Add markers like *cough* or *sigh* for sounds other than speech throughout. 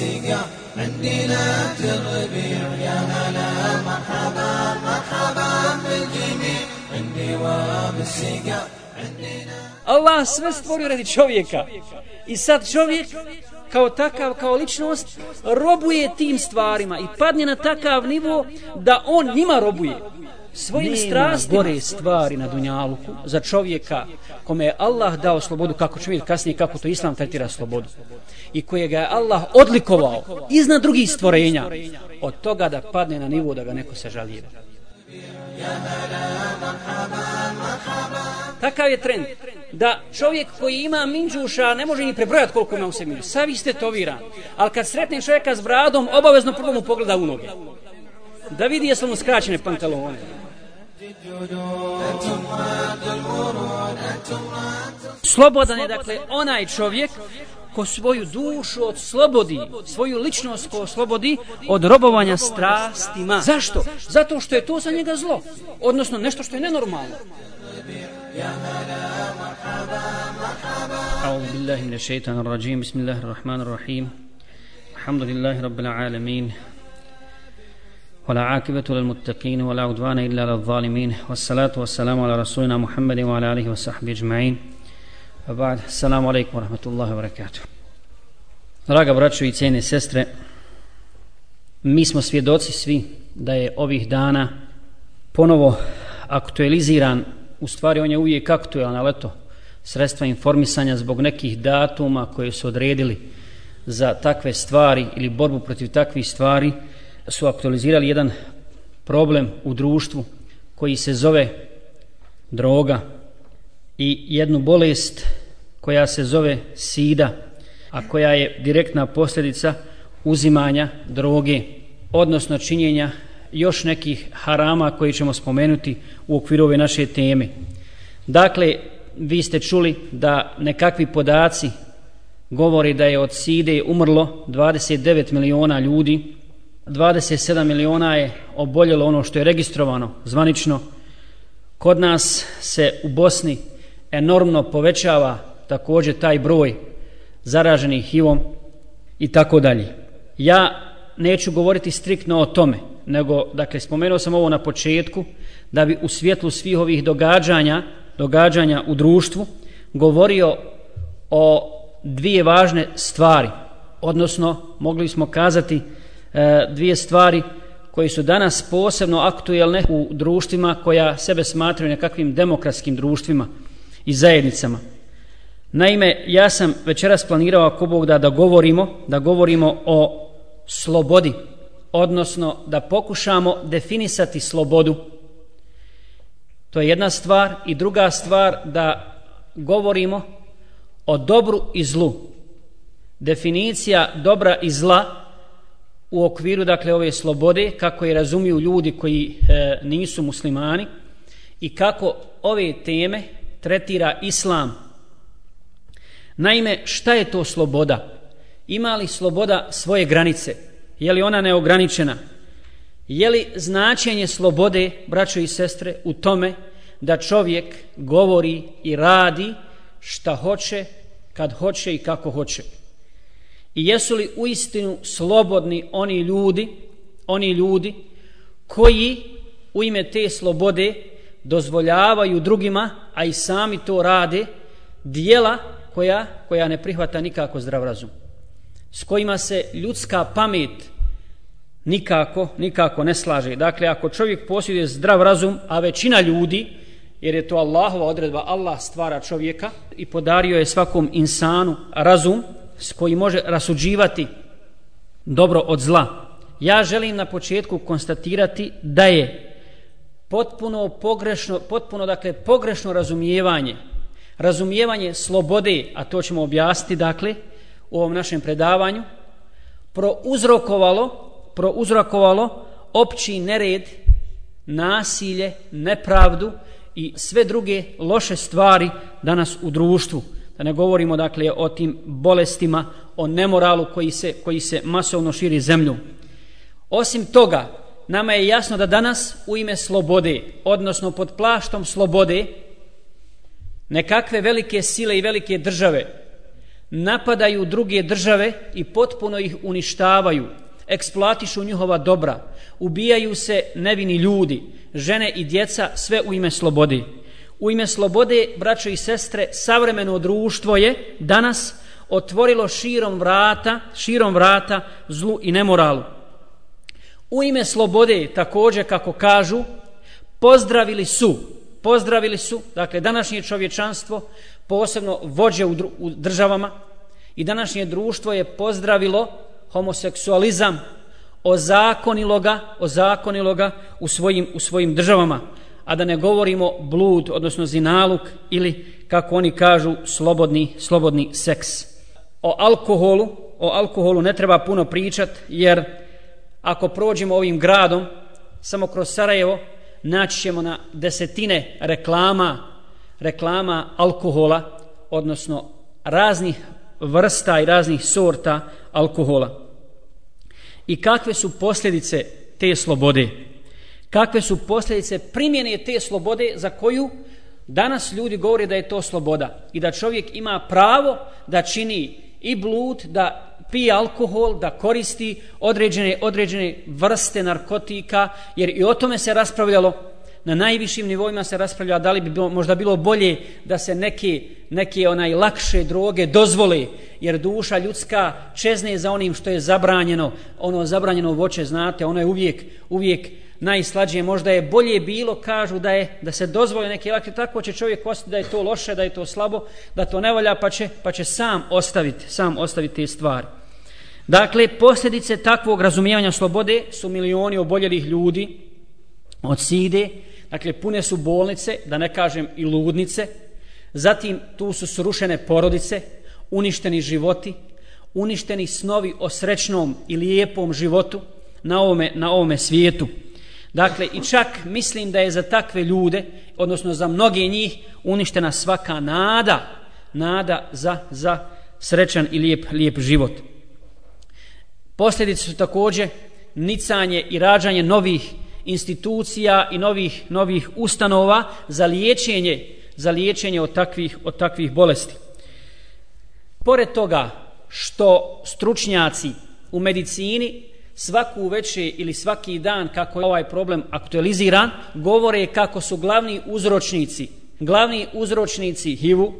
السقا عندنا تربيع يا هلا مرحبا مرحبا بالجميع عندي وام السقا عندنا Allah sve stvorio radi čovjeka. I sad čovjek kao takav, kao ličnost, robuje tim stvarima i padne na takav nivo da on njima robuje. Svojim strastima gore stvari na dunjaluku za čovjeka kome je Allah dao slobodu, kako će vidjeti kasnije kako to Islam tretira slobodu, i kojega je Allah odlikovao iznad drugih stvorenja, od toga da padne na nivo da ga neko se žalije. Takav je trend da čovjek koji ima minđuša ne može ni prebrojati koliko ima u sebi minđuša. Savi ste to viran. Ali kad sretne čovjeka s bradom, obavezno prvo mu pogleda u noge. Da vidi jesu mu skraćene pantalone. Slobodan je dakle onaj čovjek ko svoju dušu od slobodi, svoju ličnost ko slobodi od robovanja strastima. Zašto? Zato što je to za njega zlo. Odnosno nešto što je nenormalno. أعوذ بالله من الشيطان الرجيم بسم الله الرحمن الرحيم الحمد لله رب العالمين ولا عاقبة للمتقين ولا عدوان إلا للظالمين والصلاة والسلام على رسولنا محمد وعلى آله وصحبه أجمعين وبعد السلام عليكم ورحمة الله وبركاته Draga braćo i cijene sestre, mi smo svjedoci svi da je ovih dana ponovo aktualiziran, u stvari on je uvijek aktualan, ali eto, sredstva informisanja zbog nekih datuma koje su odredili za takve stvari ili borbu protiv takvih stvari, su aktualizirali jedan problem u društvu koji se zove droga i jednu bolest koja se zove sida, a koja je direktna posljedica uzimanja droge, odnosno činjenja još nekih harama koji ćemo spomenuti u okviru ove naše teme. Dakle, vi ste čuli da nekakvi podaci govori da je od side umrlo 29 miliona ljudi, 27 miliona je oboljelo ono što je registrovano zvanično. Kod nas se u Bosni enormno povećava također taj broj zaraženih HIV-om i tako dalje. Ja neću govoriti striktno o tome, nego, dakle, spomenuo sam ovo na početku, da bi u svjetlu svih ovih događanja, događanja u društvu, govorio o dvije važne stvari, odnosno, mogli smo kazati E, dvije stvari koji su danas posebno aktuelne u društvima koja sebe smatraju nekakvim demokratskim društvima i zajednicama. Naime, ja sam večeras planirao ako Bog da da govorimo, da govorimo o slobodi, odnosno da pokušamo definisati slobodu. To je jedna stvar i druga stvar da govorimo o dobru i zlu. Definicija dobra i zla u okviru dakle ove slobode kako je razumiju ljudi koji e, nisu muslimani i kako ove teme tretira islam Naime, šta je to sloboda? Ima li sloboda svoje granice? Je li ona neograničena? Je li značenje slobode, braćo i sestre, u tome da čovjek govori i radi šta hoće, kad hoće i kako hoće? I jesu li u istinu slobodni oni ljudi, oni ljudi koji u ime te slobode dozvoljavaju drugima, a i sami to rade, dijela koja, koja ne prihvata nikako zdrav razum. S kojima se ljudska pamet nikako, nikako ne slaže. Dakle, ako čovjek posjeduje zdrav razum, a većina ljudi, jer je to Allahova odredba, Allah stvara čovjeka i podario je svakom insanu razum s koji može rasuđivati dobro od zla. Ja želim na početku konstatirati da je potpuno pogrešno, potpuno dakle pogrešno razumijevanje razumijevanje slobode, a to ćemo objasniti, dakle, u ovom našem predavanju, prouzrokovalo, prouzrokovalo opći nered, nasilje, nepravdu i sve druge loše stvari danas u društvu. Da ne govorimo, dakle, o tim bolestima, o nemoralu koji se, koji se masovno širi zemlju. Osim toga, nama je jasno da danas u ime slobode, odnosno pod plaštom slobode, nekakve velike sile i velike države napadaju druge države i potpuno ih uništavaju, eksploatišu njihova dobra, ubijaju se nevini ljudi, žene i djeca, sve u ime slobodi. U ime slobode, braćo i sestre, savremeno društvo je danas otvorilo širom vrata, širom vrata zlu i nemoralu. U ime slobode, također kako kažu, pozdravili su, pozdravili su, dakle, današnje čovječanstvo, posebno vođe u, u državama, i današnje društvo je pozdravilo homoseksualizam, ozakonilo ga, ozakonilo ga u svojim, u svojim državama, a da ne govorimo blud, odnosno zinaluk, ili, kako oni kažu, slobodni, slobodni seks. O alkoholu, o alkoholu ne treba puno pričat, jer ako prođemo ovim gradom, samo kroz Sarajevo, naći ćemo na desetine reklama, reklama alkohola, odnosno raznih vrsta i raznih sorta alkohola. I kakve su posljedice te slobode? Kakve su posljedice primjene te slobode za koju danas ljudi govore da je to sloboda? I da čovjek ima pravo da čini i blud, da pije alkohol, da koristi određene, određene vrste narkotika, jer i o tome se raspravljalo. Na najvišim nivoima se raspravlja da li bi bilo, možda bilo bolje da se neke, neke onaj lakše droge dozvole, jer duša ljudska čezne za onim što je zabranjeno, ono zabranjeno voće, znate, ono je uvijek, uvijek najslađije, možda je bolje bilo, kažu da je da se dozvoli neke lakše, tako će čovjek ostati da je to loše, da je to slabo, da to ne valja, pa će, pa će sam ostaviti, sam ostaviti te stvari. Dakle, posljedice takvog razumijevanja slobode su milioni oboljelih ljudi od side, dakle, pune su bolnice, da ne kažem i ludnice, zatim tu su srušene porodice, uništeni životi, uništeni snovi o srećnom i lijepom životu na ovome, na ovome svijetu. Dakle, i čak mislim da je za takve ljude, odnosno za mnoge njih, uništena svaka nada, nada za, za srećan i lijep, lijep život. Posljedice su također nicanje i rađanje novih institucija i novih novih ustanova za liječenje za liječenje od takvih od takvih bolesti. Pored toga što stručnjaci u medicini svaku večer ili svaki dan kako je ovaj problem aktualiziran, govore kako su glavni uzročnici, glavni uzročnici HIV-u,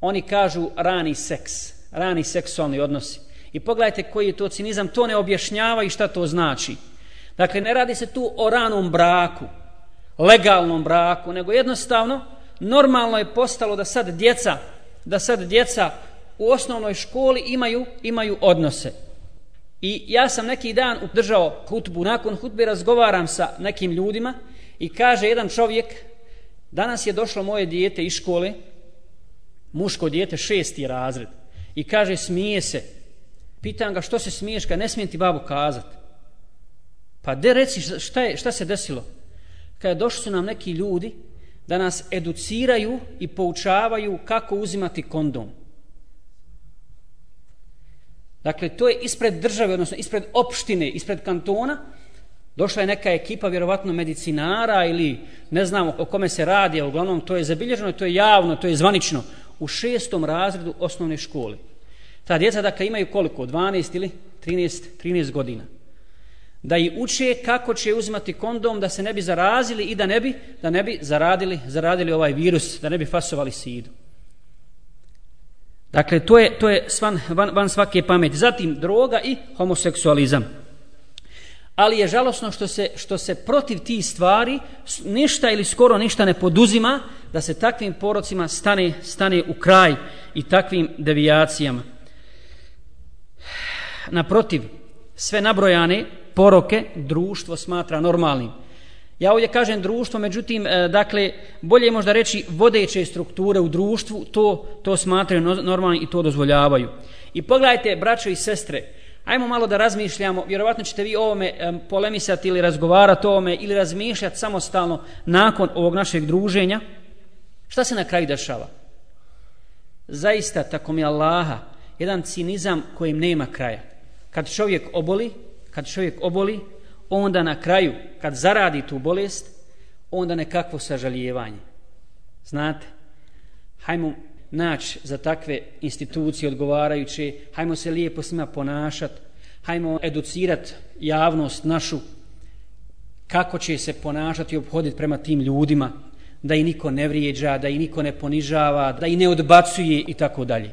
oni kažu rani seks, rani seksualni odnosi. I pogledajte koji je to cinizam, to ne objašnjava i šta to znači. Dakle, ne radi se tu o ranom braku, legalnom braku, nego jednostavno normalno je postalo da sad djeca, da sad djeca u osnovnoj školi imaju imaju odnose. I ja sam neki dan držao hutbu, nakon hutbe razgovaram sa nekim ljudima i kaže jedan čovjek, danas je došlo moje dijete iz škole, muško dijete, šesti razred, i kaže, smije se. Pitam ga, što se smiješ, kad ne smijem ti babu kazati. Pa de reci šta, je, šta se desilo? Kada došli su nam neki ljudi da nas educiraju i poučavaju kako uzimati kondom. Dakle, to je ispred države, odnosno ispred opštine, ispred kantona, došla je neka ekipa, vjerovatno medicinara ili ne znamo o kome se radi, a uglavnom to je zabilježeno, to je javno, to je zvanično, u šestom razredu osnovne škole. Ta djeca, dakle, imaju koliko? 12 ili 13, 13 godina da i uče kako će uzimati kondom da se ne bi zarazili i da ne bi da ne bi zaradili zaradili ovaj virus da ne bi fasovali sidu. Dakle to je to je svan, van, van svake pameti. Zatim droga i homoseksualizam. Ali je žalosno što se što se protiv tih stvari ništa ili skoro ništa ne poduzima da se takvim porocima stane stane u kraj i takvim devijacijama. Naprotiv, sve nabrojane poroke društvo smatra normalnim. Ja ovdje kažem društvo, međutim, e, dakle, bolje je možda reći vodeće strukture u društvu, to, to smatraju normalno i to dozvoljavaju. I pogledajte, braćo i sestre, ajmo malo da razmišljamo, vjerovatno ćete vi ovome e, polemisati ili razgovarati o ovome ili razmišljati samostalno nakon ovog našeg druženja. Šta se na kraju dešava? Zaista, tako mi Allaha, jedan cinizam kojim nema kraja. Kad čovjek oboli, kad čovjek oboli, onda na kraju, kad zaradi tu bolest, onda nekakvo sažalijevanje. Znate, hajmo naći za takve institucije odgovarajuće, hajmo se lijepo s njima ponašati, hajmo educirat javnost našu kako će se ponašati i obhoditi prema tim ljudima, da i niko ne vrijeđa, da i niko ne ponižava, da i ne odbacuje i tako dalje.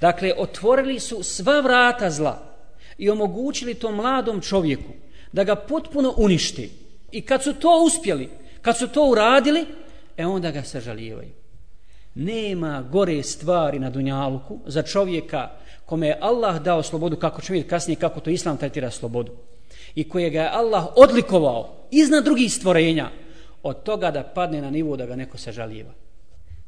Dakle, otvorili su sva vrata zla i omogućili tom mladom čovjeku da ga potpuno uništi. I kad su to uspjeli, kad su to uradili, e onda ga sažalijevaju. Nema gore stvari na Dunjaluku za čovjeka kome je Allah dao slobodu, kako ćemo vidjeti kasnije kako to Islam tretira slobodu, i kojega je Allah odlikovao iznad drugih stvorenja, od toga da padne na nivo da ga neko sažalijeva.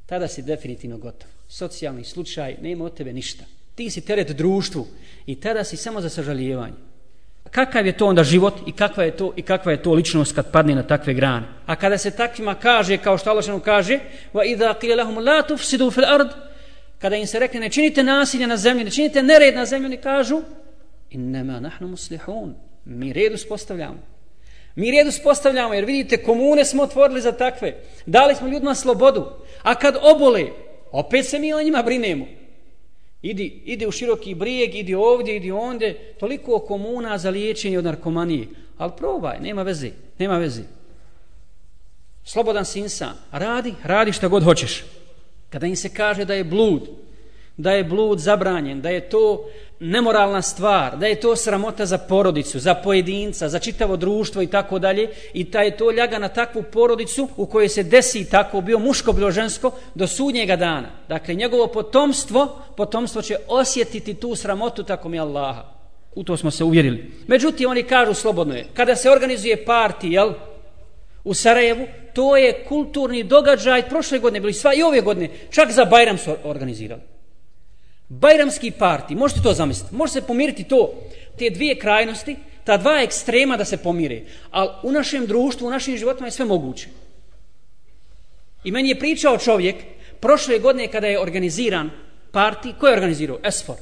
Tada si definitivno gotov. Socijalni slučaj, nema od tebe ništa. Ti si teret društvu i tada si samo za sažalijevanje. Kakav je to onda život i kakva je to i kakva je to ličnost kad padne na takve grane? A kada se takvima kaže, kao što Allah kaže, wa idha qila lahum la tufsidu fil ard, kada im se rekne ne činite nasilje na zemlji, ne činite nered na zemlji, oni kažu innama nahnu muslihun. Mi red uspostavljamo. Mi red uspostavljamo jer vidite komune smo otvorili za takve. Dali smo ljudima slobodu. A kad obole, opet se mi o njima brinemo. Idi, idi u široki brijeg, idi ovdje, idi onde. Toliko komuna za liječenje od narkomanije. Ali probaj, nema veze, nema veze. Slobodan si insan. Radi, radi šta god hoćeš. Kada im se kaže da je blud, da je blud zabranjen, da je to nemoralna stvar, da je to sramota za porodicu, za pojedinca, za čitavo društvo i tako dalje, i ta je to ljaga na takvu porodicu u kojoj se desi tako, bio muško, bilo žensko, do sudnjega dana. Dakle, njegovo potomstvo, potomstvo će osjetiti tu sramotu tako mi Allaha. U to smo se uvjerili. Međutim, oni kažu slobodno je, kada se organizuje parti, jel, u Sarajevu, to je kulturni događaj, prošle godine bili sva i ove godine, čak za Bajram su organizirali. Bajramski parti, možete to zamisliti, može se pomiriti to, te dvije krajnosti, ta dva ekstrema da se pomire, ali u našem društvu, u našim životima je sve moguće. I meni je pričao čovjek, prošle godine kada je organiziran parti, ko je organizirao? Esfor.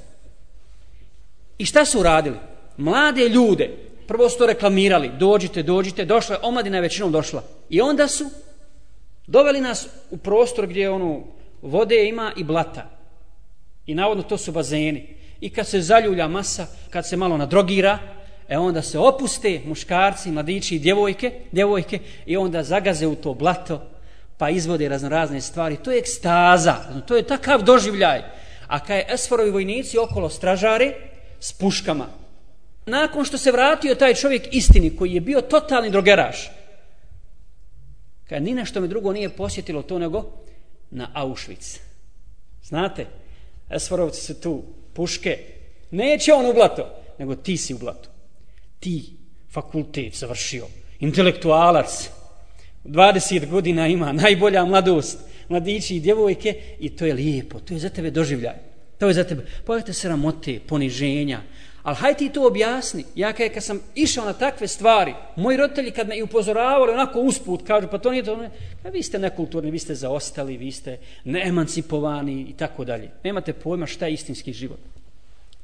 I šta su uradili? Mlade ljude, prvo su to reklamirali, dođite, dođite, došla, je, omladina je većinom došla. I onda su doveli nas u prostor gdje ono, vode ima i blata. I navodno to su bazeni. I kad se zaljulja masa, kad se malo nadrogira, e onda se opuste muškarci, mladići i djevojke, djevojke i onda zagaze u to blato, pa izvode razno razne stvari. To je ekstaza, to je takav doživljaj. A kad je Esforovi vojnici okolo stražare s puškama, nakon što se vratio taj čovjek istini koji je bio totalni drogeraš, kad ni što mi drugo nije posjetilo to nego na Auschwitz. Znate, Esvarovci su tu puške. Neće on u blato, nego ti si u blato. Ti, fakultet završio, intelektualac, 20 godina ima, najbolja mladost, mladići i djevojke, i to je lijepo, to je za tebe doživljaj. To je za tebe. se sramote, poniženja, Ali hajde ti to objasni. Ja kaj, kad sam išao na takve stvari, moji roditelji kad me i upozoravali onako usput, kažu, pa to nije to, ka vi ste nekulturni, vi ste zaostali, vi ste neemancipovani i tako dalje. Nemate pojma šta je istinski život.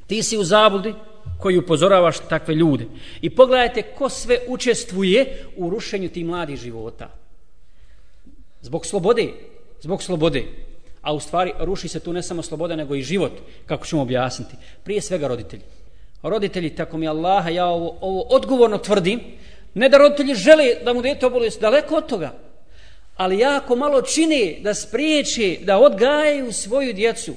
Ti si u zabludi koji upozoravaš takve ljude. I pogledajte ko sve učestvuje u rušenju tih mladih života. Zbog slobode. Zbog slobode. A u stvari ruši se tu ne samo sloboda, nego i život, kako ćemo objasniti. Prije svega roditelji roditelji, tako mi Allaha, ja ovo, ovo odgovorno tvrdim, ne da roditelji žele da mu dete oboli, daleko od toga, ali jako malo čine da spriječe, da odgajaju svoju djecu,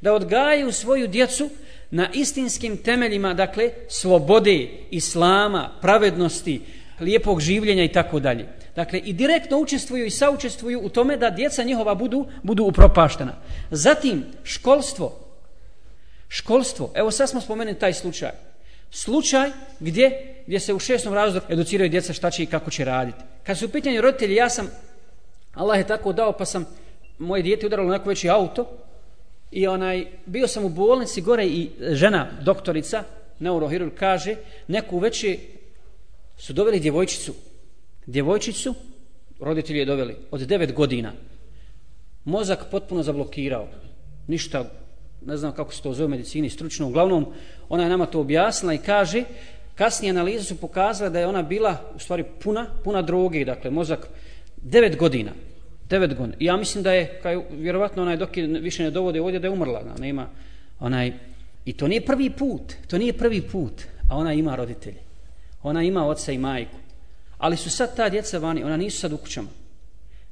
da odgajaju svoju djecu na istinskim temeljima, dakle, slobode, islama, pravednosti, lijepog življenja i tako dalje. Dakle, i direktno učestvuju i saučestvuju u tome da djeca njihova budu, budu upropaštena. Zatim, školstvo, Školstvo. Evo sad smo spomenuli taj slučaj. Slučaj gdje, gdje se u šestom razredu educiraju djeca šta će i kako će raditi. Kad su u pitanju roditelji, ja sam, Allah je tako dao, pa sam moje dijete udaralo neko veći auto i onaj, bio sam u bolnici gore i žena, doktorica, neurohirur, kaže, neku veći su doveli djevojčicu. Djevojčicu, roditelji je doveli, od devet godina. Mozak potpuno zablokirao. Ništa ne znam kako se to zove u medicini stručno, uglavnom ona je nama to objasnila i kaže, kasnije analize su pokazale da je ona bila u stvari puna, puna droge, dakle mozak 9 godina. 9 godina. Ja mislim da je, kaj, vjerovatno onaj dok je više ne dovode ovdje, da je umrla. Da nema onaj, I to nije prvi put. To nije prvi put. A ona ima roditelje. Ona ima oca i majku. Ali su sad ta djeca vani. Ona nisu sad u kućama.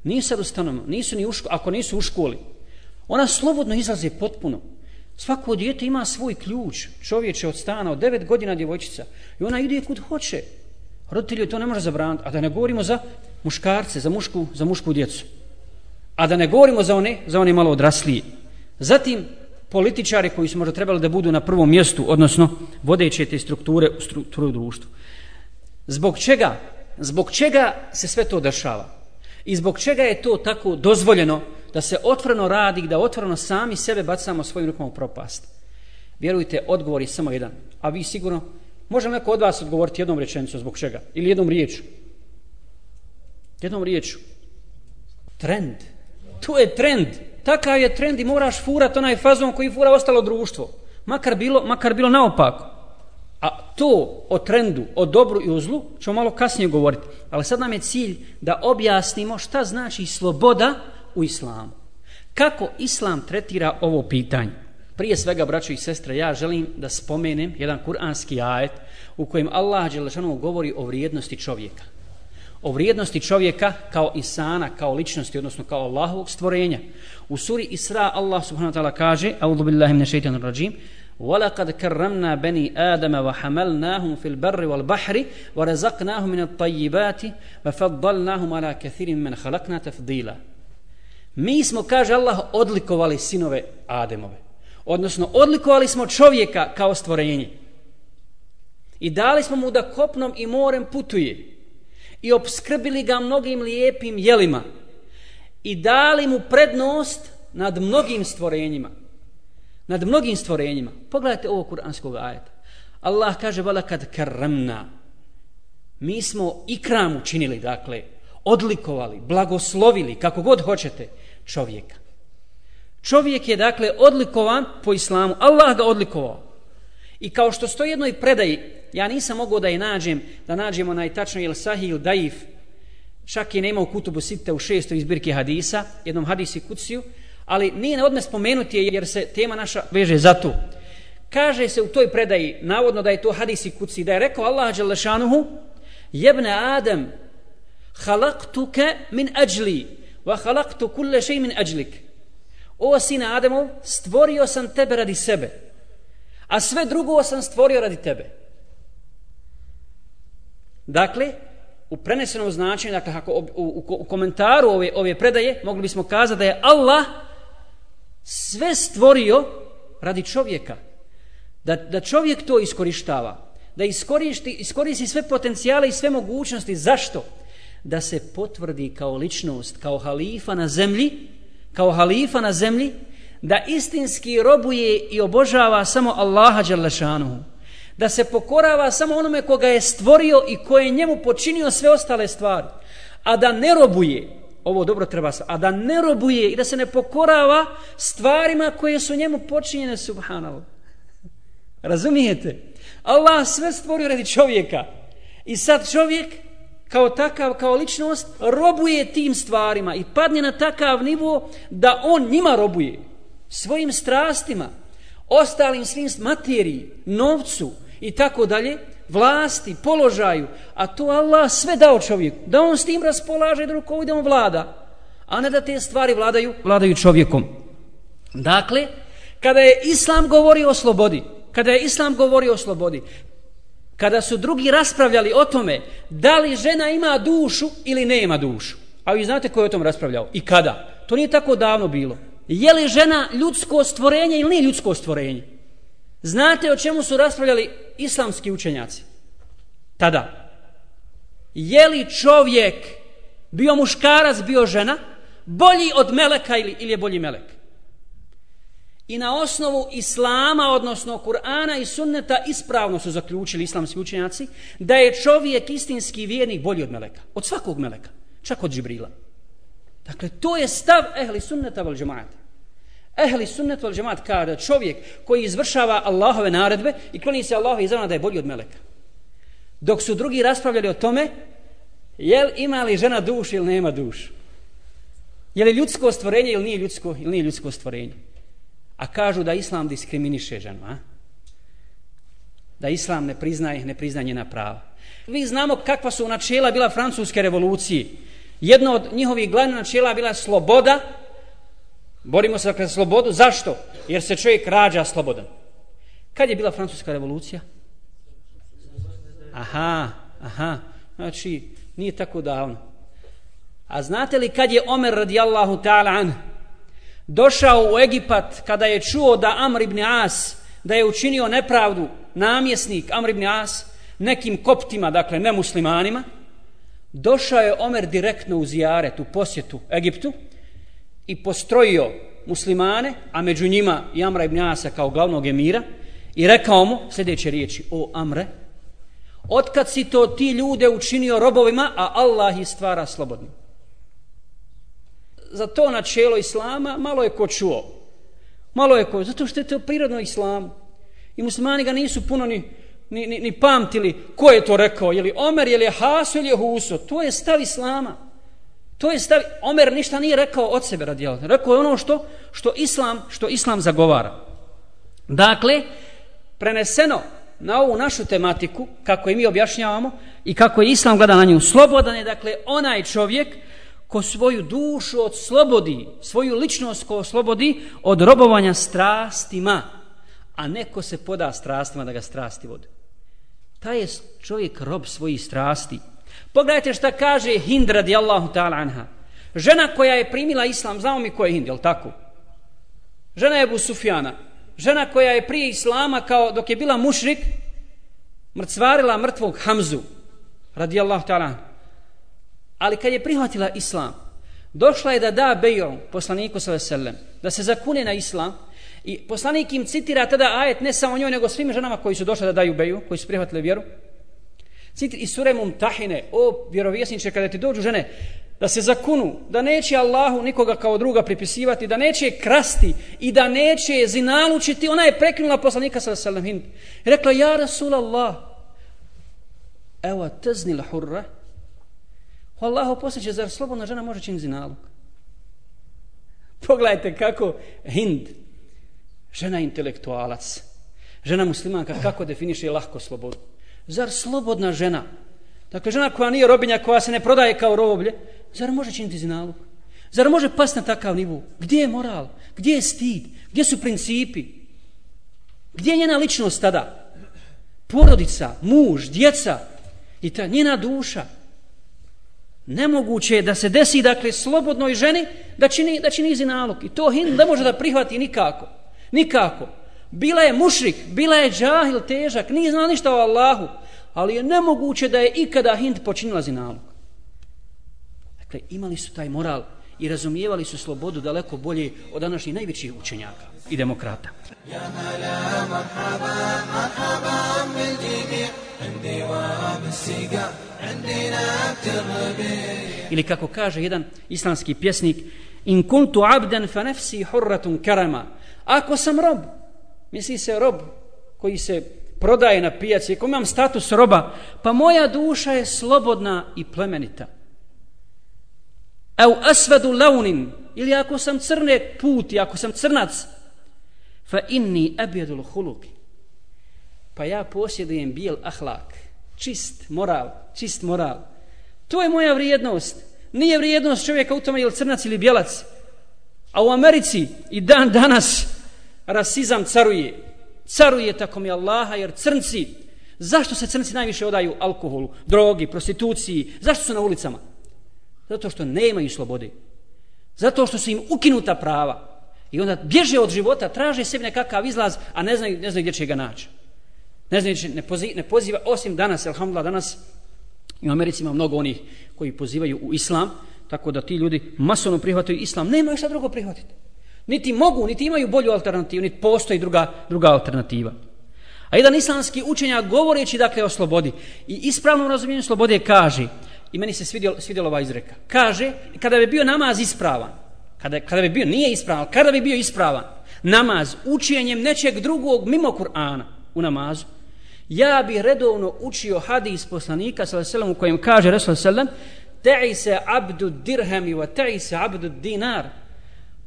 Nisu sad u stanovima. Nisu ni u školi, ako nisu u školi. Ona slobodno izlaze potpuno. Svako dijete ima svoj ključ. Čovječe od stana, od devet godina djevojčica. I ona ide kud hoće. Roditelji to ne može zabraniti. A da ne govorimo za muškarce, za mušku, za mušku djecu. A da ne govorimo za one, za one malo odraslije. Zatim, političari koji su možda trebali da budu na prvom mjestu, odnosno vodeće te strukture, strukture u društvu. Zbog čega? Zbog čega se sve to dešava? I zbog čega je to tako dozvoljeno da se otvoreno radi, da otvoreno sami sebe bacamo svojim rukom u propast? Vjerujte, odgovor je samo jedan. A vi sigurno, može neko od vas odgovoriti jednom rečenicom zbog čega? Ili jednom riječu? Jednom riječu. Trend. To je trend. Takav je trend i moraš furat onaj fazon koji fura ostalo društvo. Makar bilo, makar bilo naopako. A to o trendu, o dobru i o zlu ćemo malo kasnije govoriti. Ali sad nam je cilj da objasnimo šta znači sloboda u islamu. Kako islam tretira ovo pitanje? Prije svega, braćo i sestre, ja želim da spomenem jedan kuranski ajet u kojem Allah Đelešanu govori o vrijednosti čovjeka. O vrijednosti čovjeka kao insana, kao ličnosti, odnosno kao Allahovog stvorenja. U suri Isra Allah subhanahu wa ta'ala kaže, A'udhu billahi min shaitanir rajim, وَلَقَدْ كَرَّمْنَا بَنِي آدَمَ وَحَمَلْنَاهُمْ فِي الْبَرِّ وَالْبَحْرِ وَرَزَقْنَاهُمْ مِنَ الطَّيِّبَاتِ وَفَضَّلْنَاهُمْ عَلَى كَثِيرٍ مِنْ خَلَقْنَا تَفْضِيلًا Mi smo, kaže Allah, odlikovali sinove Ademove. Odnosno, odlikovali smo čovjeka kao stvorenje. I dali smo mu da kopnom i morem putuje. I obskrbili ga mnogim lijepim jelima i dali mu prednost nad mnogim stvorenjima. Nad mnogim stvorenjima. Pogledajte ovo kuranskog ajeta. Allah kaže, vala kad karamna. Mi smo ikram učinili, dakle, odlikovali, blagoslovili, kako god hoćete, čovjeka. Čovjek je, dakle, odlikovan po islamu. Allah ga odlikovao. I kao što stoji jednoj predaji, ja nisam mogao da je nađem, da nađemo najtačno, jel sahih ili daif, Čak je nema u kutubu sitte u šestoj izbirki hadisa, jednom hadisi kuciju, ali nije odme spomenuti jer se tema naša veže za to. Kaže se u toj predaji, navodno da je to hadisi kuci, da je rekao Allah Đalešanuhu, jebne Adem, halaktuke min ađli, wa halaktu kulle šej min ajlik. O sine Ademov, stvorio sam tebe radi sebe, a sve drugo sam stvorio radi tebe. Dakle, u prenesenom značenju, dakle, ako u, u, u komentaru ove, ove predaje, mogli bismo kazati da je Allah sve stvorio radi čovjeka. Da, da čovjek to iskorištava. Da iskoristi, iskoristi sve potencijale i sve mogućnosti. Zašto? Da se potvrdi kao ličnost, kao halifa na zemlji, kao halifa na zemlji, da istinski robuje i obožava samo Allaha Đalešanuhu da se pokorava samo onome koga je stvorio i koje je njemu počinio sve ostale stvari. A da ne robuje, ovo dobro treba se, a da ne robuje i da se ne pokorava stvarima koje su njemu počinjene, subhanallah. Razumijete? Allah sve stvorio radi čovjeka. I sad čovjek, kao takav, kao ličnost, robuje tim stvarima i padne na takav nivo da on njima robuje. Svojim strastima, ostalim svim materiji, novcu, i tako dalje, vlasti, položaju, a to Allah sve dao čovjeku, da on s tim raspolaže da rukovi da on vlada, a ne da te stvari vladaju, vladaju čovjekom. Dakle, kada je Islam govori o slobodi, kada je Islam govori o slobodi, kada su drugi raspravljali o tome da li žena ima dušu ili ne ima dušu, a vi znate ko je o tom raspravljao i kada, to nije tako davno bilo. Je li žena ljudsko stvorenje ili nije ljudsko stvorenje? Znate o čemu su raspravljali islamski učenjaci? Tada. Je li čovjek bio muškarac, bio žena, bolji od meleka ili, ili je bolji melek? I na osnovu islama, odnosno Kur'ana i sunneta, ispravno su zaključili islamski učenjaci da je čovjek istinski vjernik bolji od meleka. Od svakog meleka. Čak od Džibrila. Dakle, to je stav ehli sunneta val džemata. Ehli sunnet val džemat kaže da čovjek koji izvršava Allahove naredbe i kloni se Allahove izravna da je bolji od meleka. Dok su drugi raspravljali o tome, jel ima li žena duš ili nema duš? Je li ljudsko stvorenje ili nije ljudsko, ili nije ljudsko stvorenje? A kažu da islam diskriminiše ženu, a? Da islam ne priznaje, ne priznaje njena prava. Vi znamo kakva su načela bila francuske revolucije. Jedno od njihovih glavnih načela bila sloboda. Borimo se dakle za slobodu. Zašto? Jer se čovjek rađa slobodan. Kad je bila francuska revolucija? Aha, aha. Znači, nije tako davno. A znate li kad je Omer radijallahu ta'ala an došao u Egipat kada je čuo da Amr ibn As da je učinio nepravdu namjesnik Amr ibn As nekim koptima, dakle nemuslimanima, došao je Omer direktno u zijaret, u posjetu Egiptu i postrojio muslimane, a među njima i Amra ibn Asa kao glavnog emira i rekao mu sljedeće riječi, o Amre, otkad si to ti ljude učinio robovima, a Allah ih stvara slobodnim. Za to načelo Islama malo je ko čuo. Malo je ko, zato što je to prirodno Islamu. I muslimani ga nisu puno ni, ni, ni, ni pamtili ko je to rekao, je li Omer, je li Haso ili je Huso. To je stav Islama. To je stav, Omer ništa nije rekao od sebe radi Allah. Rekao je ono što, što, islam, što Islam zagovara. Dakle, preneseno na ovu našu tematiku, kako i mi objašnjavamo, i kako je Islam gleda na nju, slobodan je, dakle, onaj čovjek ko svoju dušu od slobodi, svoju ličnost ko oslobodi od robovanja strastima, a neko se poda strastima da ga strasti vode. Taj je čovjek rob svojih strasti. Pogledajte šta kaže Hind radijallahu ta'ala anha. Žena koja je primila islam, znamo mi ko je Hind, je tako? Žena je Sufjana. Žena koja je prije islama, kao dok je bila mušrik, mrcvarila mrtvog Hamzu, radijallahu ta'ala anha. Ali kad je prihvatila islam, došla je da da bejo poslaniku sallallahu da se zakune na islam, I poslanik im citira tada ajet ne samo njoj, nego svim ženama koji su došle da daju beju, koji su prihvatili vjeru. Citira i sure Mumtahine, o vjerovjesniče, kada ti dođu žene, da se zakunu, da neće Allahu nikoga kao druga pripisivati, da neće krasti i da neće zinalučiti, ona je prekinula poslanika sa sallam hind. I rekla, ja Rasul Allah, evo teznil hurra, Allahu posjeće, zar slobodna žena može činiti zinalog? Pogledajte kako hind, žena intelektualac, žena muslimanka, kako definiše lahko slobodu? Zar slobodna žena, dakle žena koja nije robinja, koja se ne prodaje kao roblje, zar može činiti zinalog? Zar može pasti na takav nivu? Gdje je moral? Gdje je stid? Gdje su principi? Gdje je njena ličnost tada? Porodica, muž, djeca i ta njena duša. Nemoguće je da se desi, dakle, slobodnoj ženi da čini, da čini zinalog. I to Hind ne može da prihvati nikako. Nikako. Bila je mušrik, bila je džahil težak, nije znala ništa o Allahu, ali je nemoguće da je ikada Hind počinila zinalog. Dakle, imali su taj moral i razumijevali su slobodu daleko bolje od današnjih najvećih učenjaka i demokrata. Marhaba, marhaba, Ili kako kaže jedan islamski pjesnik, in kuntu abdan fa nafsi hurratun karama, Ako sam rob, misli se rob koji se prodaje na pijaci, ako imam status roba, pa moja duša je slobodna i plemenita. Au asvadu launin, ili ako sam crne puti, ako sam crnac, fa inni abjedul huluki, pa ja posjedujem bijel ahlak, čist moral, čist moral. To je moja vrijednost. Nije vrijednost čovjeka u tome ili crnac ili bijelac. A u Americi i dan danas rasizam caruje. Caruje tako mi Allaha jer crnci, zašto se crnci najviše odaju alkoholu, drogi, prostituciji, zašto su na ulicama? Zato što ne imaju slobode. Zato što su im ukinuta prava. I onda bježe od života, traže sebi nekakav izlaz, a ne znaju, ne znaju gdje će ga naći. Ne znaju, ne, poziva, ne poziva, osim danas, alhamdulillah, danas i u Americi ima mnogo onih koji pozivaju u islam, tako da ti ljudi masovno prihvataju islam, Nemaju šta drugo prihvatiti. Niti mogu, niti imaju bolju alternativu, niti postoji druga, druga alternativa. A jedan islamski učenjak govoreći dakle o slobodi i ispravnom razumijenju slobode kaže, i meni se svidjela, svidjela ova izreka, kaže, kada bi bio namaz ispravan, kada, kada bi bio, nije ispravan, kada bi bio ispravan, namaz učenjem nečeg drugog mimo Kur'ana u namazu, ja bi redovno učio hadis poslanika sallallahu u kojem kaže Rasul sallallahu te'i se abdu dirhami wa te'i se abdu dinar.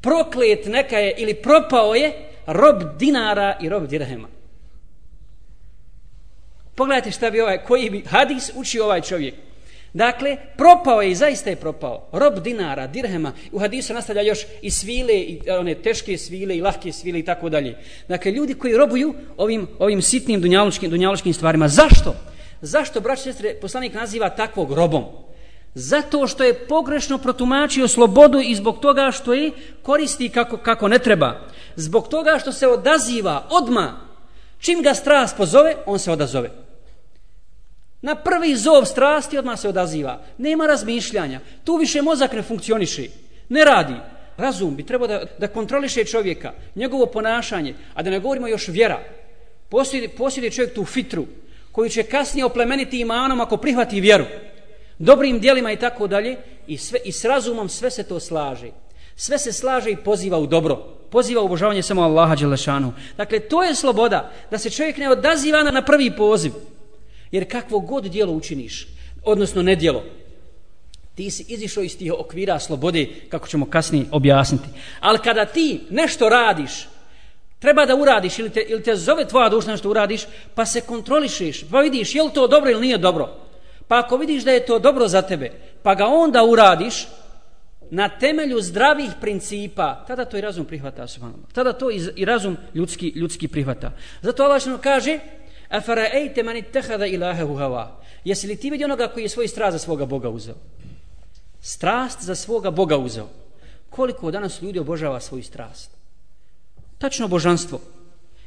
Proklet neka je ili propao je rob dinara i rob dirhema. Pogledajte šta bi ovaj, koji bi hadis učio ovaj čovjek. Dakle, propao je i zaista je propao. Rob dinara, dirhema. U hadisu nastavlja još i svile, i e, one teške svile, i lahke svile i tako dalje. Dakle, ljudi koji robuju ovim, ovim sitnim dunjalučkim, dunjalučkim stvarima. Zašto? Zašto, braći sestre, poslanik naziva takvog robom? Zato što je pogrešno protumačio slobodu i zbog toga što je koristi kako, kako ne treba. Zbog toga što se odaziva odma Čim ga strast pozove, on se odazove. Na prvi zov strasti odmah se odaziva. Nema razmišljanja. Tu više mozak ne funkcioniše. Ne radi. Razum bi trebao da, da kontroliše čovjeka, njegovo ponašanje, a da ne govorimo još vjera. Posjedi, posjedi čovjek tu fitru, koju će kasnije oplemeniti imanom ako prihvati vjeru. Dobrim dijelima i tako dalje. I, sve, I s razumom sve se to slaže. Sve se slaže i poziva u dobro. Poziva u obožavanje samo Allaha Đelešanu. Dakle, to je sloboda. Da se čovjek ne odaziva na prvi poziv. Jer kakvo god dijelo učiniš, odnosno nedjelo, ti si izišao iz tih okvira slobode, kako ćemo kasnije objasniti. Ali kada ti nešto radiš, treba da uradiš ili te, ili te zove tvoja duša nešto uradiš, pa se kontrolišeš, pa vidiš je li to dobro ili nije dobro. Pa ako vidiš da je to dobro za tebe, pa ga onda uradiš na temelju zdravih principa, tada to i razum prihvata. Tada to i razum ljudski, ljudski prihvata. Zato Allah kaže, Afara'ejte man ittehada ilahehu hava. Jesi li ti vidi onoga koji je svoj strast za svoga Boga uzeo? Strast za svoga Boga uzeo. Koliko danas ljudi obožava svoju strast? Tačno božanstvo.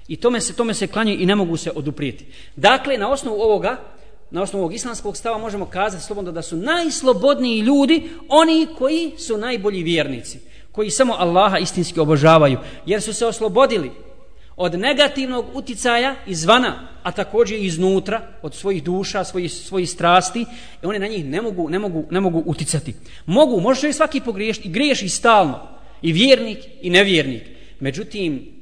I tome se, tome se klanju i ne mogu se oduprijeti. Dakle, na osnovu ovoga, na osnovu ovog islamskog stava možemo kazati slobodno da su najslobodniji ljudi oni koji su najbolji vjernici. Koji samo Allaha istinski obožavaju. Jer su se oslobodili od negativnog uticaja izvana, a također i iznutra, od svojih duša, svojih, svojih strasti, i one na njih ne mogu, ne mogu, ne mogu uticati. Mogu, može i svaki pogriješiti, i griješi stalno, i vjernik, i nevjernik. Međutim,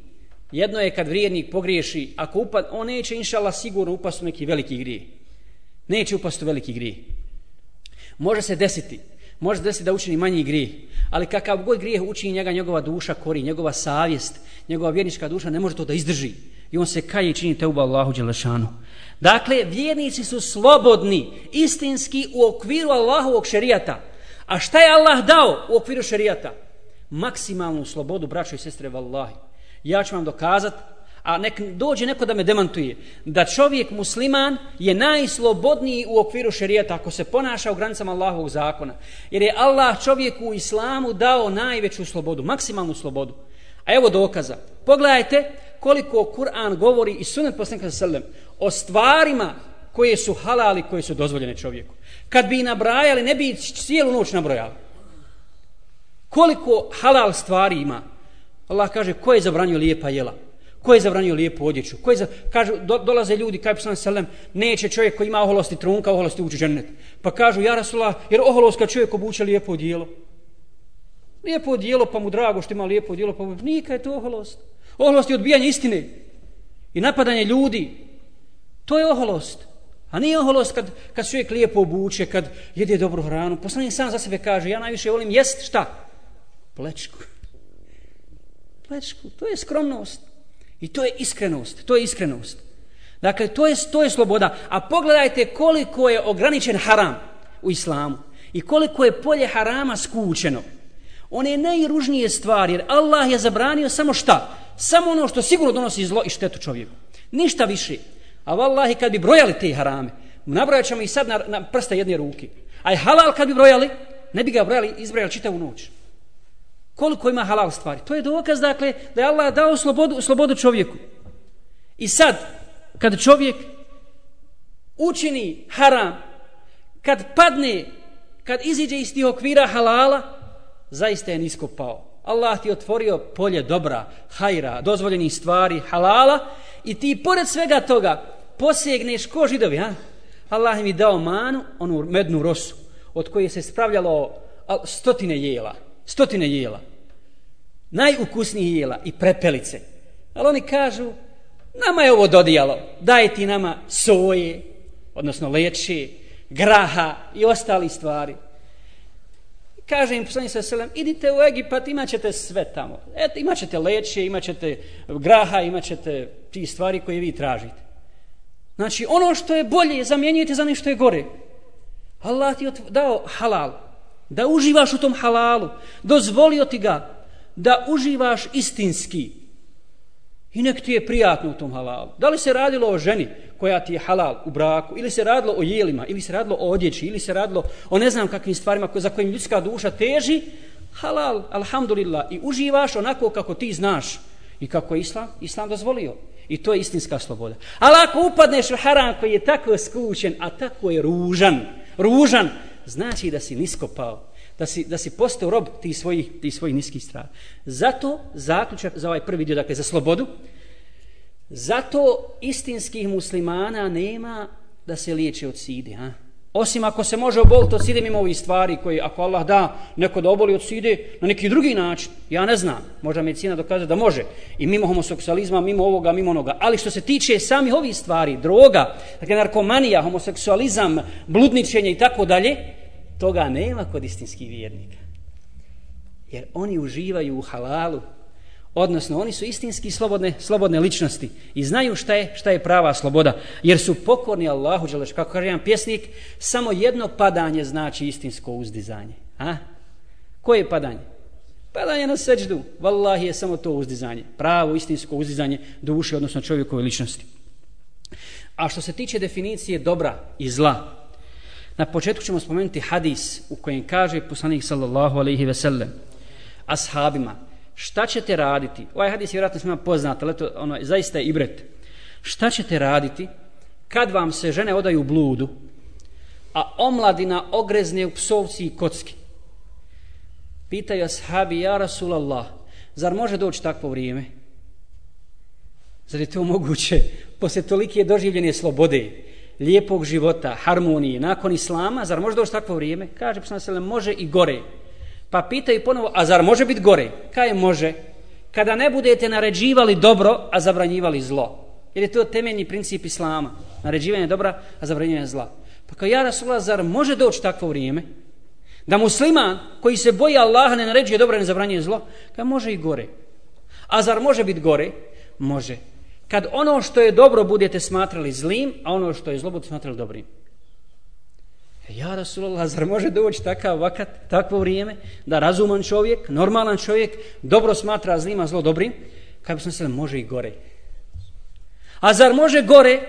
jedno je kad vjernik pogriješi, ako upad, on neće, inšala, sigurno upast u neki veliki grije. Neće upast u veliki grije. Može se desiti, može se desiti da učini manji grijeh, ali kakav god grijeh učini njega, njegova duša kori, njegova savjest, njegova vjernička duša ne može to da izdrži. I on se kaje i čini teuba Allahu Đelešanu. Dakle, vjernici su slobodni, istinski u okviru Allahovog šerijata. A šta je Allah dao u okviru šerijata? Maksimalnu slobodu, braćo i sestre, vallahi. Ja ću vam dokazati a nek dođe neko da me demantuje, da čovjek musliman je najslobodniji u okviru šerijata ako se ponaša u granicama Allahovog zakona. Jer je Allah čovjeku u islamu dao najveću slobodu, maksimalnu slobodu. A evo dokaza. Pogledajte koliko Kur'an govori i sunet poslanika sallam o stvarima koje su halali, koje su dozvoljene čovjeku. Kad bi nabrajali, ne bi cijelu noć nabrojali. Koliko halal stvari ima? Allah kaže, ko je zabranio lijepa jela? Ko je zabranio lijepu odjeću? Ko je za... Kažu, do, dolaze ljudi, kaj poslani selem, neće čovjek koji ima oholosti trunka, oholosti ući džennet. Pa kažu, ja Rasula, jer oholost kad čovjek obuče lijepo odijelo. Lijepo odijelo, pa mu drago što ima lijepo odijelo, pa mu... Nika je to oholost. Oholost je odbijanje istine i napadanje ljudi. To je oholost. A nije oholost kad, kad čovjek lijepo obuče, kad jede dobru hranu. Poslanik sam za sebe kaže, ja najviše volim jest šta? Plečku. Plečku, to je skromnost. I to je iskrenost, to je iskrenost. Dakle, to je, to je sloboda. A pogledajte koliko je ograničen haram u islamu. I koliko je polje harama skučeno. One najružnije stvari, jer Allah je zabranio samo šta? Samo ono što sigurno donosi zlo i štetu čovjeku. Ništa više. A vallahi kad bi brojali te harame, nabrojat ćemo i sad na, na prste jedne ruke. A je halal kad bi brojali, ne bi ga brojali, izbrojali čitavu noć koliko ima halal stvari. To je dokaz, dakle, da je Allah dao slobodu, slobodu čovjeku. I sad, kad čovjek učini haram, kad padne, kad iziđe iz tih okvira halala, zaista je nisko pao. Allah ti otvorio polje dobra, hajra, dozvoljenih stvari, halala, i ti pored svega toga posegneš ko židovi, ha? Allah mi dao manu, onu mednu rosu, od koje se spravljalo stotine jela stotine jela. Najukusnijih jela i prepelice. Ali oni kažu, nama je ovo dodijalo, daj ti nama soje, odnosno leče, graha i ostali stvari. Kaže im poslanik sa selem, idite u Egipat, imat ćete sve tamo. Eto, imat ćete leće, imat ćete graha, imat ćete ti stvari koje vi tražite. Znači, ono što je bolje, zamjenjujete za nešto je gore. Allah ti je dao halal, da uživaš u tom halalu, dozvolio ti ga, da uživaš istinski. I nek ti je prijatno u tom halalu. Da li se radilo o ženi koja ti je halal u braku, ili se radilo o jelima, ili se radilo o odjeći, ili se radilo o ne znam kakvim stvarima za kojim ljudska duša teži, halal, alhamdulillah, i uživaš onako kako ti znaš i kako je islam, islam dozvolio. I to je istinska sloboda. Ali ako upadneš u haram koji je tako skućen, a tako je ružan, ružan, znači da si nisko pao, da si, da si postao rob ti svojih, ti svojih niskih strana. Zato zaključak za ovaj prvi dio, dakle za slobodu, zato istinskih muslimana nema da se liječe od side. Ha? Osim ako se može oboliti od side mimo ovih stvari koji, ako Allah da neko da oboli od side na neki drugi način, ja ne znam, možda medicina dokaže da može, i mimo homoseksualizma, mimo ovoga, mimo onoga, ali što se tiče samih ovih stvari, droga, dakle narkomanija, homoseksualizam, bludničenje i tako dalje, toga nema kod istinskih vjernika. Jer oni uživaju u halalu, odnosno oni su istinski slobodne, slobodne ličnosti i znaju šta je, šta je prava sloboda, jer su pokorni Allahu, Đeleš, kako kaže jedan pjesnik, samo jedno padanje znači istinsko uzdizanje. A? Koje padanje? Padanje na seđdu. Wallahi je samo to uzdizanje. Pravo, istinsko uzdizanje duše, odnosno čovjekove ličnosti. A što se tiče definicije dobra i zla, Na početku ćemo spomenuti hadis u kojem kaže poslanik sallallahu alaihi ve sellem ashabima šta ćete raditi? Ovaj hadis je vjerojatno svima poznat ali to ono, zaista je ibret. Šta ćete raditi kad vam se žene odaju bludu a omladina ogrezne u psovci i kocki? Pitaju ashabi ja rasulallah zar može doći takvo vrijeme? Zar je to moguće posle tolike doživljene slobode? Lijepog života, harmonije, nakon islama, zar može doći takvo vrijeme? Kaže, poslana se, može i gore. Pa pitaju ponovo, a zar može biti gore? Kaj može? Kada ne budete naređivali dobro, a zabranjivali zlo. Jer je to temeljni princip islama. Naređivanje dobra, a zabranjivanje zla. Pa kao ja Rasulullah, zar može doći takvo vrijeme? Da musliman koji se boji Allaha ne naređuje dobro, ne zabranjuje zlo, kaj može i gore. A zar može biti gore? Može kad ono što je dobro budete smatrali zlim, a ono što je zlo budete smatrali dobrim. E, ja, Rasulullah, zar može doći takav vakat, takvo vrijeme, da razuman čovjek, normalan čovjek, dobro smatra zlima, zlo dobrim, kad bi se može i gore. A zar može gore?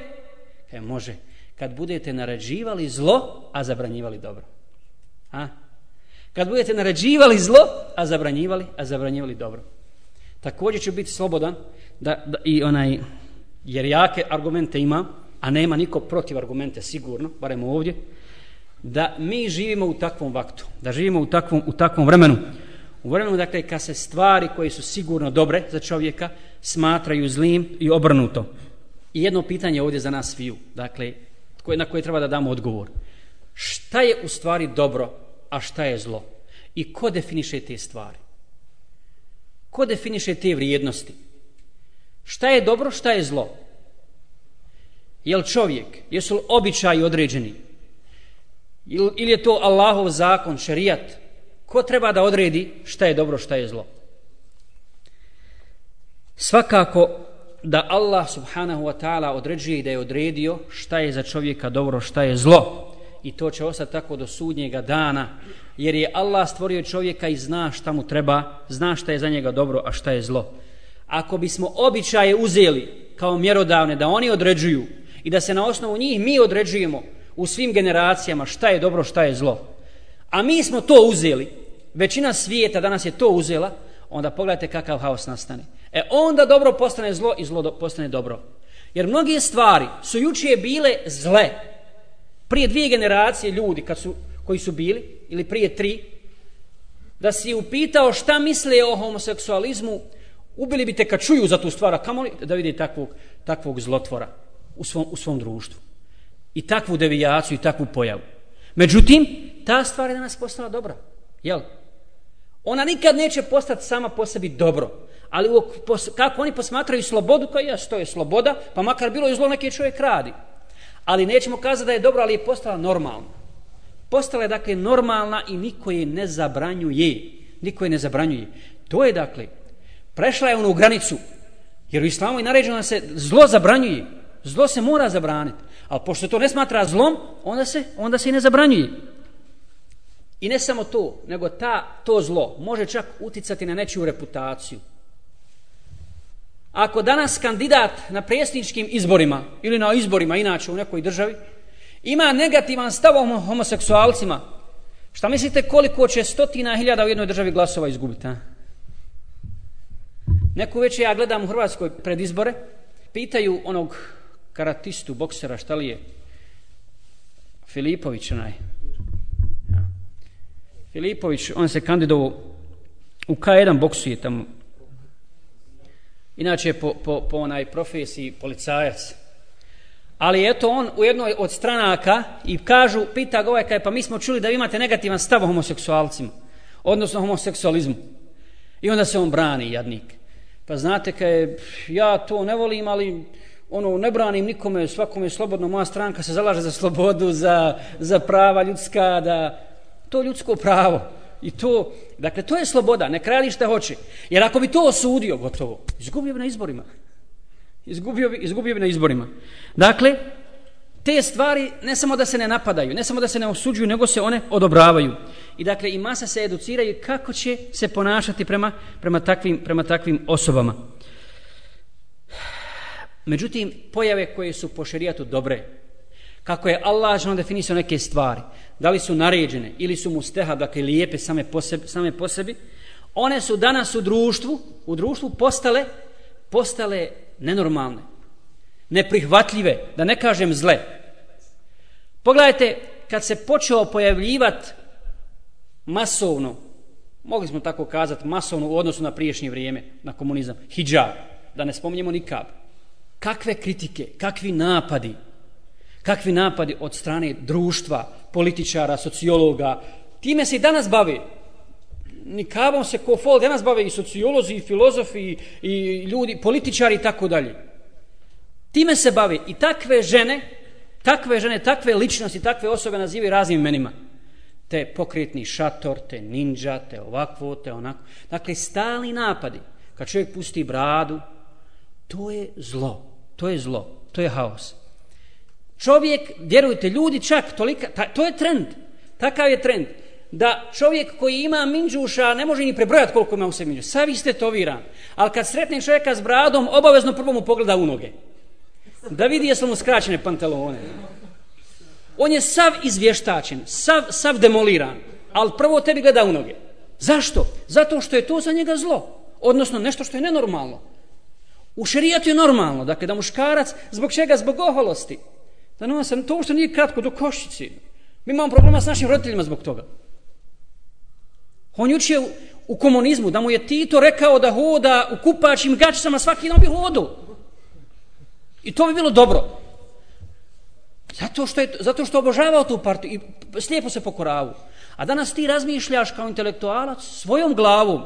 E, može. Kad budete narađivali zlo, a zabranjivali dobro. A? Kad budete narađivali zlo, a zabranjivali, a zabranjivali dobro. Također će biti slobodan da, da i onaj jer jake argumente ima a nema niko protiv argumente sigurno barem ovdje da mi živimo u takvom vaktu da živimo u takvom, u takvom vremenu. U vremenu dakle kad se stvari koje su sigurno dobre za čovjeka smatraju zlim i obrnuto. I jedno pitanje ovdje za nas sviju dakle koje, na koje treba da damo odgovor. Šta je u stvari dobro a šta je zlo? I ko definiše te stvari? Ko definiše te vrijednosti Šta je dobro, šta je zlo? Jel čovjek, jesu li običaji određeni? Ili je to Allahov zakon, šerijat? Ko treba da odredi šta je dobro, šta je zlo? Svakako da Allah subhanahu wa ta'ala određuje i da je odredio šta je za čovjeka dobro, šta je zlo. I to će ostati tako do sudnjega dana, jer je Allah stvorio čovjeka i zna šta mu treba, zna šta je za njega dobro, a šta je zlo ako bismo običaje uzeli kao mjerodavne da oni određuju i da se na osnovu njih mi određujemo u svim generacijama šta je dobro, šta je zlo. A mi smo to uzeli, većina svijeta danas je to uzela, onda pogledajte kakav haos nastane. E onda dobro postane zlo i zlo postane dobro. Jer mnoge stvari su jučije bile zle. Prije dvije generacije ljudi kad su, koji su bili, ili prije tri, da si upitao šta misle o homoseksualizmu, Ubili bi te kad čuju za tu stvar, a kamo li da vidi takvog, takvog zlotvora u svom, u svom društvu. I takvu devijaciju i takvu pojavu. Međutim, ta stvar je danas postala dobra. Jel? Ona nikad neće postati sama po sebi dobro. Ali u, pos, kako oni posmatraju slobodu, kao jes, to je sloboda, pa makar bilo i zlo neki čovjek radi. Ali nećemo kazati da je dobro, ali je postala normalno. Postala je dakle normalna i niko je ne zabranjuje. Niko je ne zabranjuje. To je dakle, prešla je onu granicu, jer u islamu je naređeno da se zlo zabranjuje. Zlo se mora zabraniti. Ali pošto to ne smatra zlom, onda se, onda se i ne zabranjuje. I ne samo to, nego ta, to zlo može čak uticati na nečiju reputaciju. Ako danas kandidat na predsjedničkim izborima ili na izborima inače u nekoj državi ima negativan stav o homoseksualcima, šta mislite koliko će stotina hiljada u jednoj državi glasova izgubiti? A? Neku večer ja gledam u Hrvatskoj pred izbore, pitaju onog karatistu, boksera, šta li je? Filipović, onaj. Ja. Filipović, on se kandidovao u K1 boksuje tamo. Inače po, po, po onaj profesiji policajac. Ali eto on u jednoj od stranaka i kažu, pita ga ovaj kaj, pa mi smo čuli da vi imate negativan stav o homoseksualcima, odnosno homoseksualizmu. I onda se on brani, jadnik. Pa znate kaj, ja to ne volim, ali ono, ne branim nikome, svakome je slobodno, moja stranka se zalaže za slobodu, za, za prava ljudska, da to ljudsko pravo. I to, dakle, to je sloboda, ne krali šta hoće. Jer ako bi to osudio, gotovo, izgubio bi na izborima. Izgubio bi, izgubio bi na izborima. Dakle, te stvari ne samo da se ne napadaju, ne samo da se ne osuđuju, nego se one odobravaju. I dakle, i masa se educiraju kako će se ponašati prema, prema, takvim, prema takvim osobama. Međutim, pojave koje su po šerijatu dobre, kako je Allah žena definisao neke stvari, da li su naređene ili su mu steha, dakle lijepe same po, sebi, same po sebi, one su danas u društvu, u društvu postale, postale nenormalne, neprihvatljive, da ne kažem zle. Pogledajte, kad se počeo pojavljivati masovno, mogli smo tako kazati, masovno u odnosu na priješnje vrijeme, na komunizam, hijab, da ne spominjemo nikab, kakve kritike, kakvi napadi, kakvi napadi od strane društva, političara, sociologa, time se i danas bavi. Nikabom se ko fol danas bave i sociolozi, i filozofi, i ljudi, političari i tako dalje. Time se bavi i takve žene, takve žene, takve ličnosti, takve osobe nazivaju raznim imenima. Te pokretni šator, te ninja, te ovakvo, te onako. Dakle, stali napadi. Kad čovjek pusti bradu, to je zlo. To je zlo. To je haos. Čovjek, vjerujte, ljudi čak, tolika, ta, to je trend. Takav je trend. Da čovjek koji ima minđuša ne može ni prebrojati koliko ima u sebi minđuša. sav ste to viran. Ali kad sretne čovjeka s bradom, obavezno prvo mu pogleda u noge. Da vidi jesu mu skraćene pantalone. On je sav izvještačen, sav, sav demoliran. Ali prvo tebi gleda u noge. Zašto? Zato što je to za njega zlo. Odnosno nešto što je nenormalno. U šerijatu je normalno, dakle, da muškarac, zbog čega? Zbog oholosti. Da nosa, to što nije kratko do košici. Mi imamo problema s našim roditeljima zbog toga. On juče u, u komunizmu, da mu je Tito rekao da hoda u kupačim gačicama svaki dan bi hodu. I to bi bilo dobro. Zato što, je, zato što obožavao tu partiju i slijepo se pokoravu. A danas ti razmišljaš kao intelektualac svojom glavom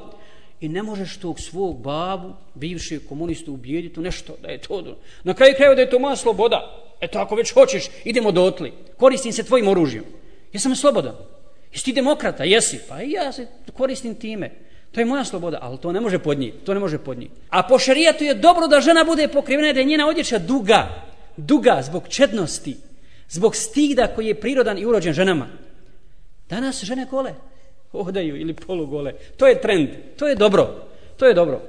i ne možeš tog svog babu, bivšeg komunistu, ubijediti nešto, da je to... Na kraju kraju da je to moja sloboda. Eto, ako već hoćeš, idemo dotli. Koristim se tvojim oružjem. Ja sam slobodan. Jesi ti demokrata? Jesi. Pa i ja se koristim time. To je moja sloboda, ali to ne može podnijeti. To ne može podnijeti. A po šarijatu je dobro da žena bude pokrivena da je njena odjeća duga. Duga zbog čednosti. Zbog stida koji je prirodan i urođen ženama. Danas žene gole hodaju ili polugole. To je trend. To je dobro. To je dobro.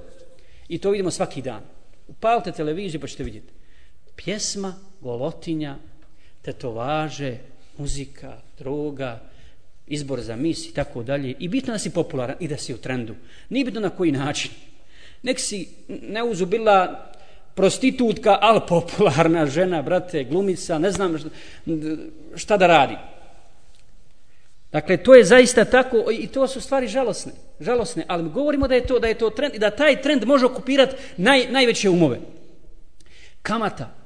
I to vidimo svaki dan. Upalite televiziju pa ćete vidjeti. Pjesma, golotinja, tetovaže, muzika, droga, izbor za mis i tako dalje. I bitno da si popularan i da si u trendu. Nije bitno na koji način. Nek si neuzubila prostitutka, ali popularna žena, brate, glumica, ne znam šta da radi. Dakle, to je zaista tako i to su stvari žalosne. Žalosne, ali govorimo da je to da je to trend i da taj trend može okupirati naj, najveće umove. Kamata.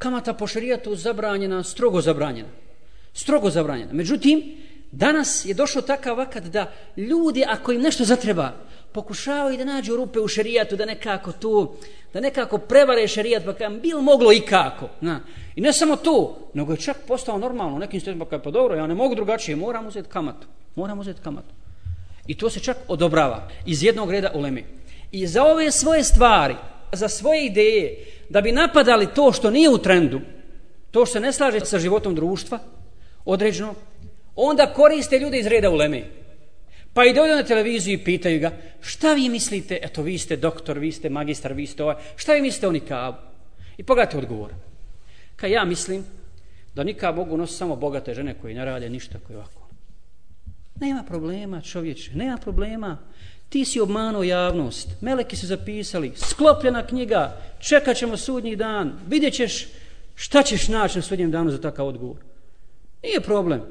Kamata po šerijatu zabranjena, strogo zabranjena. Strogo zabranjena. Međutim, Danas je došlo takav vakat da ljudi, ako im nešto zatreba, pokušavaju da nađu rupe u šerijatu, da nekako tu, da nekako prevare šerijat, pa kam bil moglo i kako. Na. I ne samo to, nego je čak postao normalno, nekim stvarima, pa, pa dobro, ja ne mogu drugačije, moram uzeti kamatu. Moram uzeti kamatu. I to se čak odobrava iz jednog reda uleme. I za ove svoje stvari, za svoje ideje, da bi napadali to što nije u trendu, to što se ne slaže sa životom društva, određeno, onda koriste ljude iz reda uleme. Pa i dođu na televiziju i pitaju ga, šta vi mislite, eto vi ste doktor, vi ste magistar, vi ste ovaj, šta vi mislite o nikabu? I pogledajte odgovor. Ka ja mislim da nikab mogu nositi samo bogate žene koje ne rade ništa koje ovako. Nema problema čovječe, nema problema. Ti si obmanuo javnost, meleki su zapisali, sklopljena knjiga, čekat ćemo sudnji dan, vidjet ćeš šta ćeš naći na sudnjem danu za takav odgovor. Nije problem.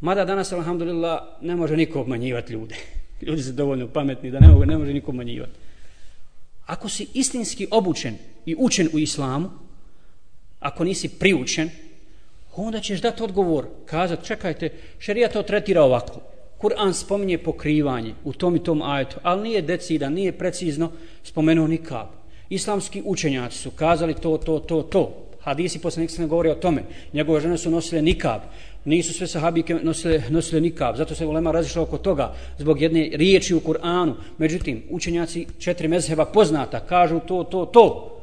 Mada danas, alhamdulillah, ne može niko obmanjivati ljude. *laughs* Ljudi su dovoljno pametni da ne, može, ne može niko obmanjivati. Ako si istinski obučen i učen u islamu, ako nisi priučen, onda ćeš dati odgovor, kazat, čekajte, šerija to tretira ovako. Kur'an spominje pokrivanje u tom i tom ajetu, ali nije decidan, nije precizno spomenuo nikab. Islamski učenjaci su kazali to, to, to, to. Hadisi poslanik se ne govori o tome. Njegove žene su nosile nikab. Nisu sve sahabike nosile, nosile nikab. Zato se ulema razišla oko toga zbog jedne riječi u Kur'anu. Međutim, učenjaci četiri mezheba poznata kažu to, to, to.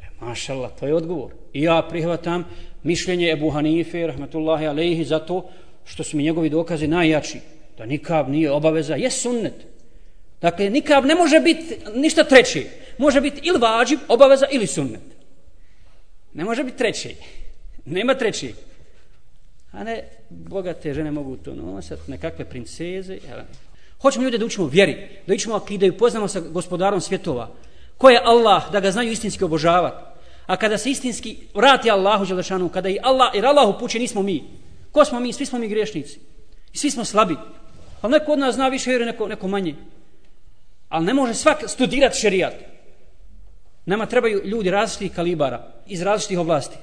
E, mašallah, to je odgovor. I ja prihvatam mišljenje Ebu Hanife, rahmetullahi alaihi, zato što su mi njegovi dokazi najjači. Da nikab nije obaveza, je sunnet. Dakle, nikab ne može biti ništa treće. Može biti ili vađib, obaveza, ili sunnet. Ne može biti treći. Nema treći. A ne, bogate žene mogu to nosati, nekakve princeze. Hoćemo ljude da učimo vjeri, da učimo akide poznamo sa gospodarom svjetova. Ko je Allah, da ga znaju istinski obožavati. A kada se istinski vrati Allahu Đelešanu, kada i Allah, jer Allah upuće, nismo mi. Ko smo mi? Svi smo mi griješnici. I svi smo slabi. Ali neko od nas zna više vjeri, neko, neko manje. Ali ne može svak studirati šerijat. Nama trebaju ljudi različitih kalibara, iz različitih oblasti.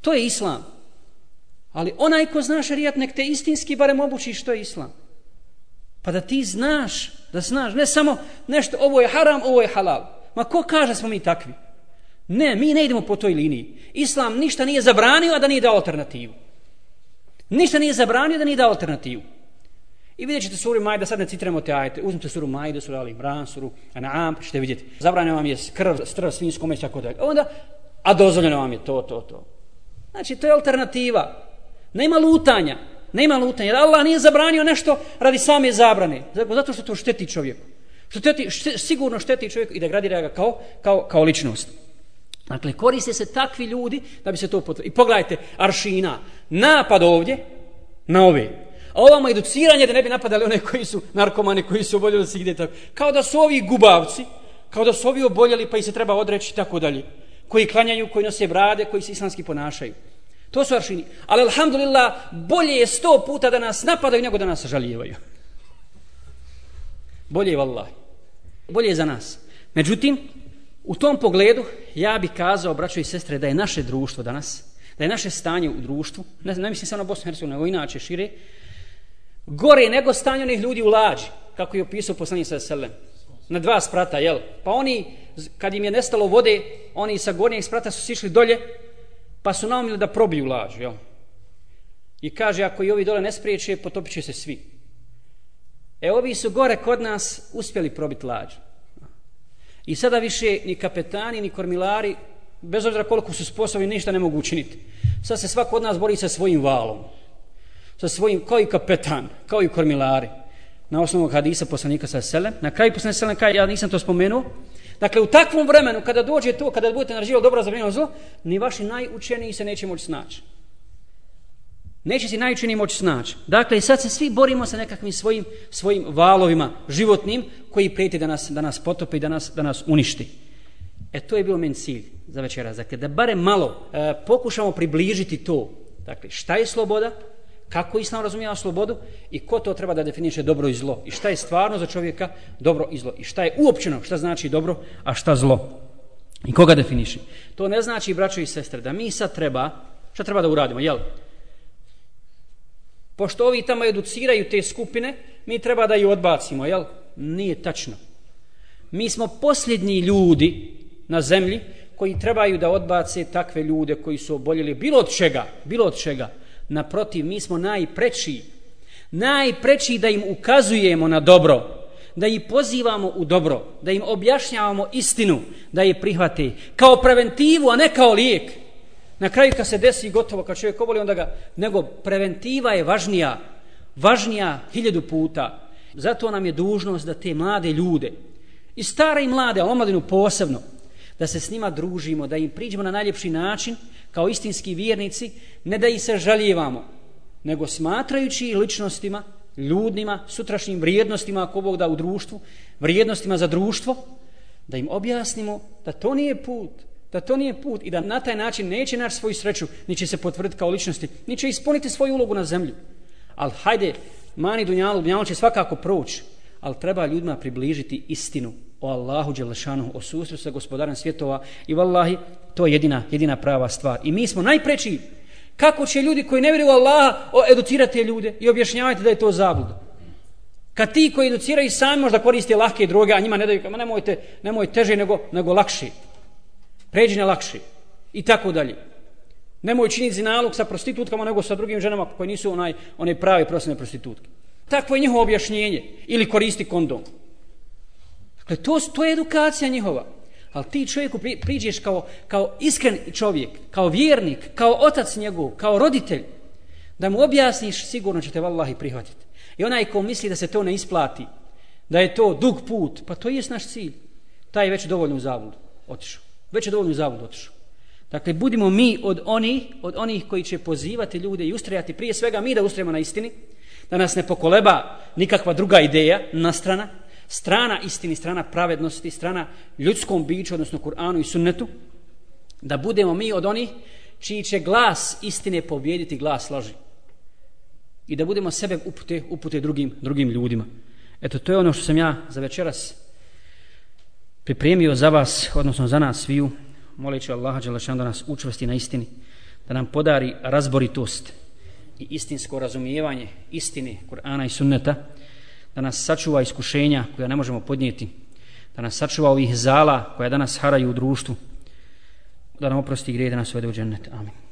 To je islam. Ali onaj ko zna šerijat, nek te istinski barem obuči što je islam. Pa da ti znaš, da znaš, ne samo nešto, ovo je haram, ovo je halal. Ma ko kaže smo mi takvi? Ne, mi ne idemo po toj liniji. Islam ništa nije zabranio, a da nije dao alternativu. Ništa nije zabranio, da nije dao alternativu. I vidjet ćete suru Majda, sad ne citiramo te ajete, uzmite suru Majda, suru Ali Imran, suru Anam, ćete vidjeti. Zabranjeno vam je krv, strv, svinjsko meso, tako da. Onda, a dozvoljeno vam je to, to, to. Znači, to je alternativa. Nema lutanja. Nema lutanja. Jer Allah nije zabranio nešto radi same zabrane. Zato što to šteti čovjeku. Što šteti, šte, sigurno šteti čovjeku i da gradira ga kao, kao, kao ličnost. Dakle, koriste se takvi ljudi da bi se to potvrdilo. I pogledajte, aršina, napad ovdje na ove. A ovamo educiranje da ne bi napadali one koji su narkomani, koji su oboljeli se gdje tako. Kao da su ovi gubavci, kao da su ovi oboljeli pa i se treba odreći i tako dalje. Koji klanjaju, koji nose brade, koji se islamski ponašaju. To su aršini. Ali alhamdulillah, bolje je sto puta da nas napadaju nego da nas žalijevaju. Bolje je vallahi. Bolje je za nas. Međutim, u tom pogledu ja bih kazao, braćo i sestre, da je naše društvo danas, da je naše stanje u društvu, ne, ne mislim samo na Bosnu i Hercegovini, nego inače šire, gore nego stanje onih ljudi u lađi, kako je opisao poslanik sa selem. Na dva sprata, jel? Pa oni, kad im je nestalo vode, oni sa gornjeg sprata su sišli dolje, pa su naumili da probiju lađu, jel? I kaže, ako i ovi dole ne spriječe, potopit će se svi. E, ovi su gore kod nas uspjeli probiti lađu. I sada više ni kapetani, ni kormilari, bez obzira koliko su sposobni, ništa ne mogu učiniti. Sad se svako od nas bori sa svojim valom sa svojim, kao i kapetan, kao i kormilari, na osnovu hadisa poslanika sa sele. Na kraju poslanika sa sele, ja nisam to spomenuo. Dakle, u takvom vremenu, kada dođe to, kada budete naraživali dobro za vrijeme zlo, ni vaši najučeniji se neće moći snaći. Neće se najučeniji moći snaći. Dakle, sad se svi borimo sa nekakvim svojim, svojim valovima životnim, koji prijeti da nas, da nas potope i da nas, da nas uništi. E, to je bio men cilj za večera. Dakle, da bare malo e, pokušamo približiti to. Dakle, šta je sloboda, kako islam razumijeva slobodu i ko to treba da definiše dobro i zlo i šta je stvarno za čovjeka dobro i zlo i šta je uopćeno šta znači dobro a šta zlo i koga definiše to ne znači braćo i sestre da mi sad treba šta treba da uradimo jel Pošto ovi tamo educiraju te skupine, mi treba da ih odbacimo, jel? Nije tačno. Mi smo posljednji ljudi na zemlji koji trebaju da odbace takve ljude koji su oboljeli bilo od čega, bilo od čega. Naprotiv, mi smo najpreči, najpreči da im ukazujemo na dobro, da ih pozivamo u dobro, da im objašnjavamo istinu, da je prihvate kao preventivu, a ne kao lijek. Na kraju kad se desi gotovo, kad čovjek oboli, onda ga, nego preventiva je važnija, važnija hiljadu puta. Zato nam je dužnost da te mlade ljude, i stare i mlade, a omladinu posebno, da se s njima družimo, da im priđemo na najljepši način, kao istinski vjernici, ne da ih se žaljevamo, nego smatrajući ličnostima, ljudnima, sutrašnjim vrijednostima, ako Bog da u društvu, vrijednostima za društvo, da im objasnimo da to nije put, da to nije put i da na taj način neće naći svoju sreću, ni će se potvrditi kao ličnosti, ni će ispuniti svoju ulogu na zemlju. Ali hajde, mani dunjalu, dunjalu će svakako proći, ali treba ljudima približiti istinu o Allahu Đelešanu, o susru sa gospodarom svjetova i vallahi, to je jedina, jedina prava stvar. I mi smo najpreći Kako će ljudi koji ne vjeruju Allaha educirati ljude i objašnjavati da je to zabluda. Kad ti koji educiraju sami možda koriste lahke droge, a njima ne daju, ma nemojte, nemoj teže nego, nego lakše. Pređi na lakše. I tako dalje. Nemoj činiti zinalog sa prostitutkama nego sa drugim ženama koje nisu onaj, one prave prosne prostitutke. Takvo je njihovo objašnjenje. Ili koristi kondom. Dakle, to, to je edukacija njihova. Ali ti čovjeku priđeš kao, kao iskren čovjek, kao vjernik, kao otac njegov, kao roditelj, da mu objasniš, sigurno će te vallahi prihvatiti. I onaj ko misli da se to ne isplati, da je to dug put, pa to je naš cilj. Taj je već dovoljno u zavodu otišao. Već je dovoljno u zavodu otišao. Dakle, budimo mi od onih, od onih koji će pozivati ljude i ustrajati, prije svega mi da ustrajemo na istini, da nas ne pokoleba nikakva druga ideja na strana, strana istini, strana pravednosti, strana ljudskom biću, odnosno Kur'anu i sunnetu, da budemo mi od onih čiji će glas istine pobjediti glas laži. I da budemo sebe upute, upute drugim, drugim ljudima. Eto, to je ono što sam ja za večeras pripremio za vas, odnosno za nas sviju, moleći Allaha Đelešan da nas učvrsti na istini, da nam podari razboritost i istinsko razumijevanje istine Kur'ana i sunneta, da nas sačuva iskušenja koja ne možemo podnijeti, da nas sačuva ovih zala koja danas haraju u društvu, da nam oprosti grije da nas uvede u džennet. Amin.